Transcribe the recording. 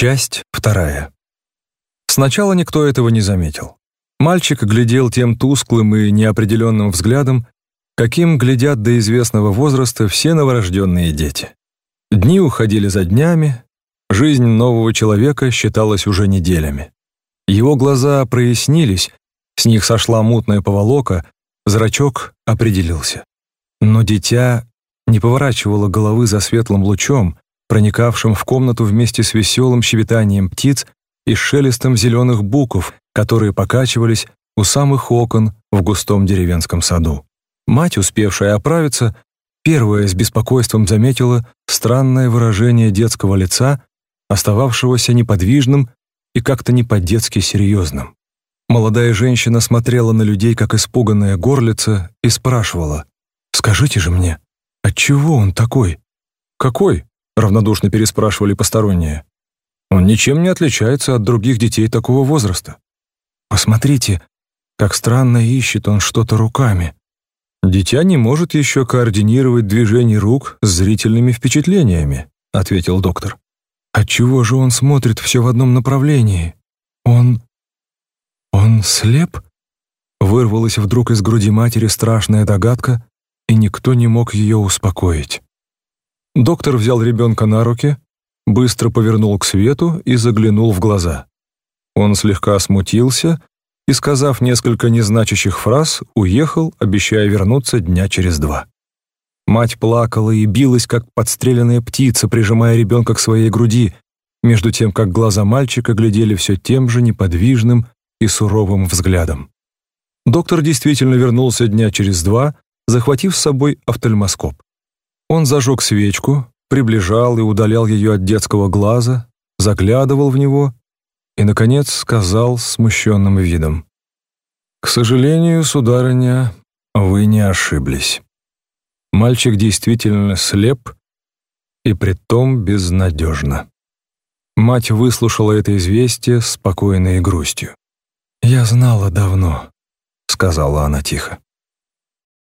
Часть вторая. Сначала никто этого не заметил. Мальчик глядел тем тусклым и неопределенным взглядом, каким глядят до известного возраста все новорожденные дети. Дни уходили за днями, жизнь нового человека считалась уже неделями. Его глаза прояснились, с них сошла мутная поволока, зрачок определился. Но дитя не поворачивало головы за светлым лучом, проникавшим в комнату вместе с веселым щебетанием птиц и шелестом зеленых буков, которые покачивались у самых окон в густом деревенском саду. Мать, успевшая оправиться, первая с беспокойством заметила странное выражение детского лица, остававшегося неподвижным и как-то не по-детски серьезным. Молодая женщина смотрела на людей, как испуганная горлица, и спрашивала, «Скажите же мне, отчего он такой?» «Какой?» — равнодушно переспрашивали посторонние. «Он ничем не отличается от других детей такого возраста. Посмотрите, как странно ищет он что-то руками. Дитя не может еще координировать движение рук с зрительными впечатлениями», — ответил доктор. «Отчего же он смотрит все в одном направлении? Он «Он слеп?» Вырвалась вдруг из груди матери страшная догадка, и никто не мог ее успокоить. Доктор взял ребенка на руки, быстро повернул к свету и заглянул в глаза. Он слегка смутился и, сказав несколько незначащих фраз, уехал, обещая вернуться дня через два. Мать плакала и билась, как подстреленная птица, прижимая ребенка к своей груди, между тем, как глаза мальчика глядели все тем же неподвижным, и суровым взглядом. Доктор действительно вернулся дня через два, захватив с собой офтальмоскоп. Он зажег свечку, приближал и удалял ее от детского глаза, заглядывал в него и, наконец, сказал смущенным видом. «К сожалению, сударыня, вы не ошиблись. Мальчик действительно слеп и притом безнадежно». Мать выслушала это известие с спокойной грустью. «Я знала давно», — сказала она тихо.